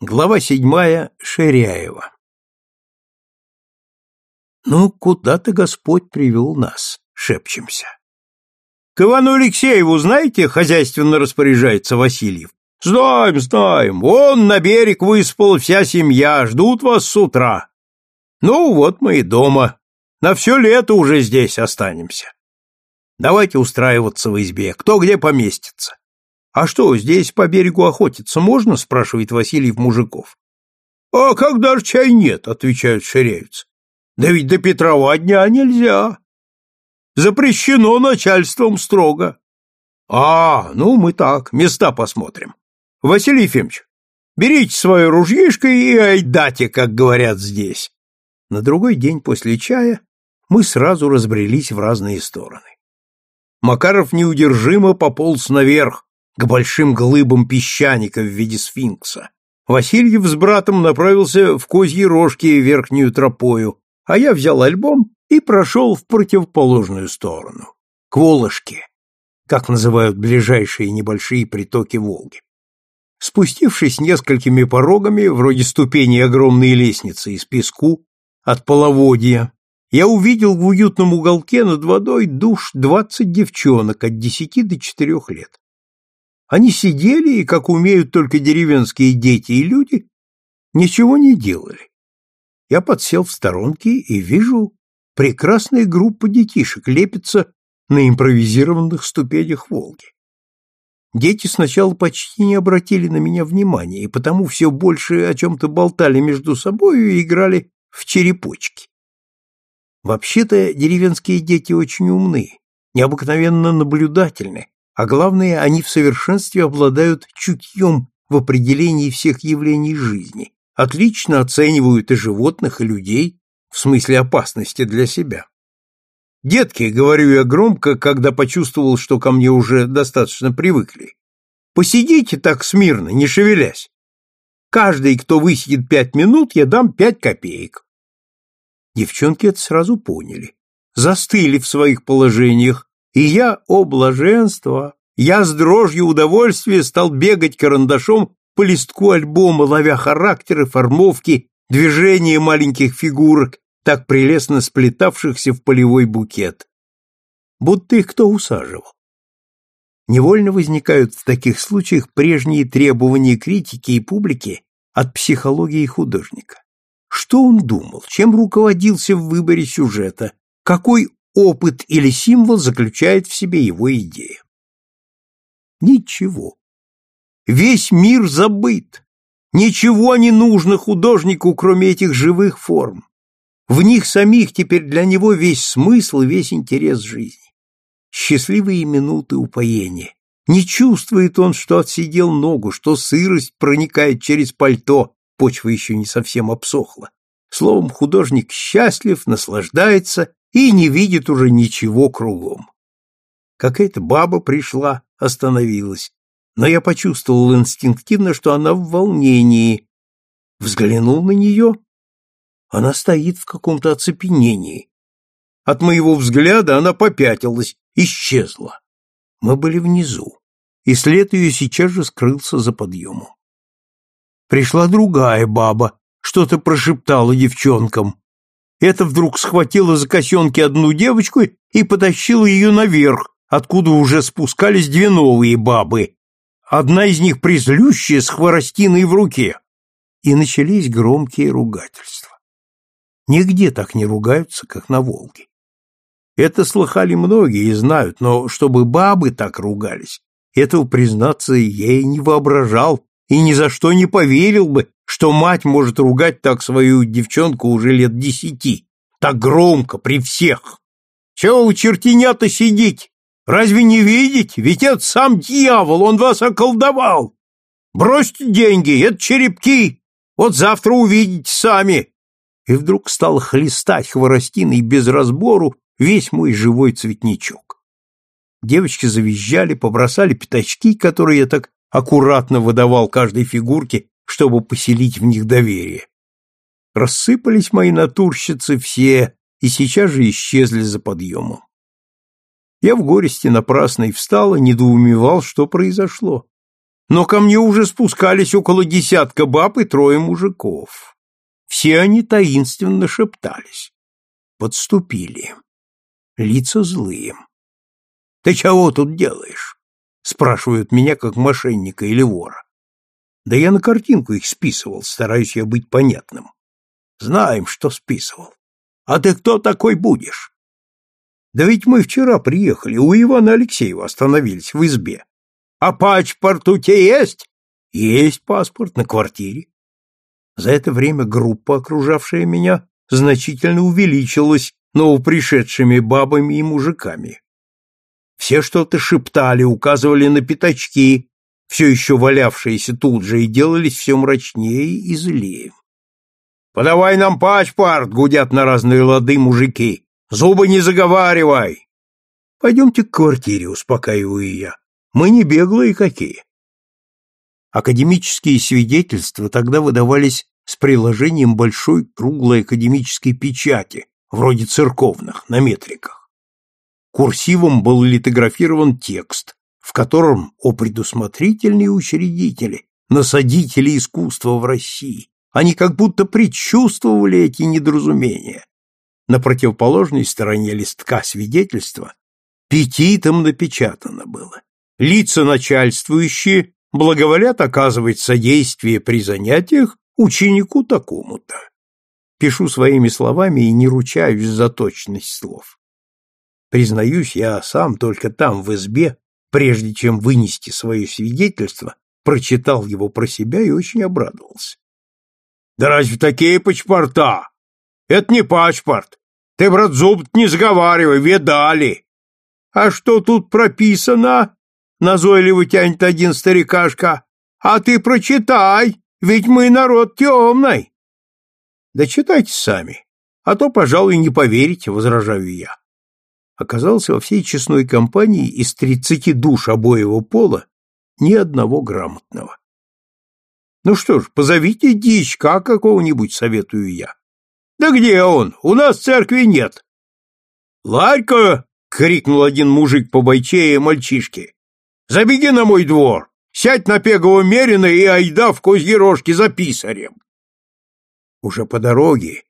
Глава седьмая. Ширяева. «Ну, куда-то Господь привел нас», — шепчемся. «К Ивану Алексееву, знаете, хозяйственно распоряжается Васильев. Знаем, знаем. Вон на берег выспала вся семья, ждут вас с утра. Ну, вот мы и дома. На все лето уже здесь останемся. Давайте устраиваться в избе, кто где поместится. «А что, здесь по берегу охотиться можно?» — спрашивает Васильев мужиков. «А когда ж чай нет?» — отвечают ширяются. «Да ведь до Петрова дня нельзя. Запрещено начальством строго». «А, ну мы так, места посмотрим. Василий Ефимович, берите свое ружьишко и айдате, как говорят здесь». На другой день после чая мы сразу разбрелись в разные стороны. Макаров неудержимо пополз наверх, к большим глыбам песчаника в виде сфинкса. Васильев с братом направился в козьи рожки верхнюю тропою, а я взял альбом и прошел в противоположную сторону, к Волошке, как называют ближайшие небольшие притоки Волги. Спустившись несколькими порогами, вроде ступеней огромной лестницы из песку, от половодья, я увидел в уютном уголке над водой душ двадцать девчонок от десяти до четырех лет. Они сидели и, как умеют только деревенские дети и люди, ничего не делали. Я подсел в сторонке и вижу, прекрасная группа детишек лепится на импровизированных ступенях Волги. Дети сначала почти не обратили на меня внимания, и потому все больше о чем-то болтали между собой и играли в черепочки. Вообще-то деревенские дети очень умны, необыкновенно наблюдательны а главное, они в совершенстве обладают чутьем в определении всех явлений жизни, отлично оценивают и животных, и людей, в смысле опасности для себя. «Детки», — говорю я громко, когда почувствовал, что ко мне уже достаточно привыкли, «посидите так смирно, не шевелясь. Каждый, кто высидит пять минут, я дам пять копеек». Девчонки это сразу поняли, застыли в своих положениях, и я, о блаженство, я с дрожью удовольствия стал бегать карандашом по листку альбома, ловя характеры, формовки, движения маленьких фигурок, так прелестно сплетавшихся в полевой букет. Будто их кто усаживал. Невольно возникают в таких случаях прежние требования критики и публики от психологии художника. Что он думал, чем руководился в выборе сюжета, какой опыт или символ заключает в себе его идея. Ничего. Весь мир забыт. Ничего не нужно художнику, кроме этих живых форм. В них самих теперь для него весь смысл весь интерес жизни. Счастливые минуты упоения. Не чувствует он, что отсидел ногу, что сырость проникает через пальто, почва еще не совсем обсохла. Словом, художник счастлив, наслаждается и не видит уже ничего кругом. Какая-то баба пришла, остановилась, но я почувствовал инстинктивно, что она в волнении. Взглянул на нее. Она стоит в каком-то оцепенении. От моего взгляда она попятилась, исчезла. Мы были внизу, и след ее сейчас же скрылся за подъемом. Пришла другая баба, что-то прошептала девчонкам. Это вдруг схватило за косенки одну девочку и потащило ее наверх, откуда уже спускались две новые бабы. Одна из них призлющая с хворостиной в руке. И начались громкие ругательства. Нигде так не ругаются, как на Волге. Это слыхали многие и знают, но чтобы бабы так ругались, этого, признаться, и не воображал и ни за что не поверил бы, что мать может ругать так свою девчонку уже лет десяти, так громко, при всех. Чего вы, чертенята, сидите? Разве не видите? Ведь это сам дьявол, он вас околдовал. Бросьте деньги, это черепки. Вот завтра увидите сами. И вдруг стал хлестать хворостиной без разбору весь мой живой цветничок. Девочки завизжали, побросали пятачки, которые я так аккуратно выдавал каждой фигурке, чтобы поселить в них доверие. Рассыпались мои натурщицы все и сейчас же исчезли за подъемом. Я в горести напрасно и встал и недоумевал, что произошло. но ко мне уже спускались около десятка баб и трое мужиков. Все они таинственно шептались. Подступили. Лица злые. «Ты чего тут делаешь?» — спрашивают меня, как мошенника или вора. Да я на картинку их списывал, стараюсь я быть понятным. Знаем, что списывал. А ты кто такой будешь? Да ведь мы вчера приехали, у Ивана Алексеева остановились в избе. А паспорт у тебя есть? Есть паспорт на квартире. За это время группа, окружавшая меня, значительно увеличилась новопришедшими бабами и мужиками. Все что-то шептали, указывали на пятачки, все еще валявшиеся тут же, и делались все мрачнее и злее. «Подавай нам паспорт!» — гудят на разные лады мужики. «Зубы не заговаривай!» «Пойдемте к квартире», — успокаиваю я. «Мы не беглые какие». Академические свидетельства тогда выдавались с приложением большой круглой академической печати, вроде церковных, на метриках. Курсивом был литографирован текст, в котором о предусмотрительные учредители, насадители искусства в России, они как будто предчувствовали эти недоразумения. На противоположной стороне листка свидетельства петитом напечатано было. Лица начальствующие благоволят оказывать содействие при занятиях ученику такому-то. Пишу своими словами и не ручаюсь за точность слов. Признаюсь, я сам только там, в избе, прежде чем вынести свое свидетельство, прочитал его про себя и очень обрадовался. Да разве такие паспорта? Это не паспорт. Ты, брат, зуб не заговаривай, видали. А что тут прописано? Назойливо тянет один старикашка. А ты прочитай, ведь мы народ темный. Да читайте сами, а то, пожалуй, не поверите, возражаю я оказался во всей честной компании из тридцати душ обоего пола ни одного грамотного. Ну что ж, позовите дичка какого-нибудь, советую я. Да где он? У нас церкви нет. Ларька! крикнул один мужик по бойчее мальчишке. Забеги на мой двор, сядь на пегово мерина и айда в козьи рожки за писарем. Уже по дороге,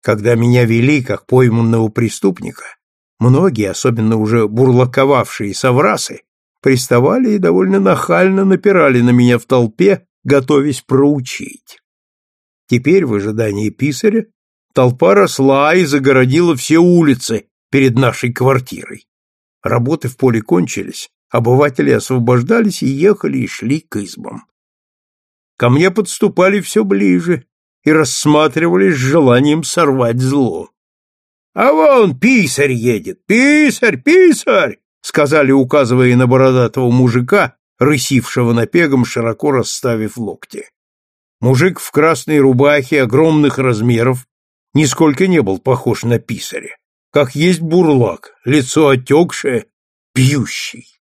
когда меня вели как пойманного преступника, Многие, особенно уже бурлаковавшие соврасы, приставали и довольно нахально напирали на меня в толпе, готовясь проучить. Теперь, в ожидании писаря, толпа росла и загородила все улицы перед нашей квартирой. Работы в поле кончились, обыватели освобождались и ехали и шли к избам. Ко мне подступали все ближе и рассматривали с желанием сорвать зло. А вон писарь едет, писарь, писарь, сказали, указывая на бородатого мужика, рысившего напегом, широко расставив локти. Мужик в красной рубахе огромных размеров нисколько не был похож на писаря, как есть бурлак, лицо отекшее, пьющий.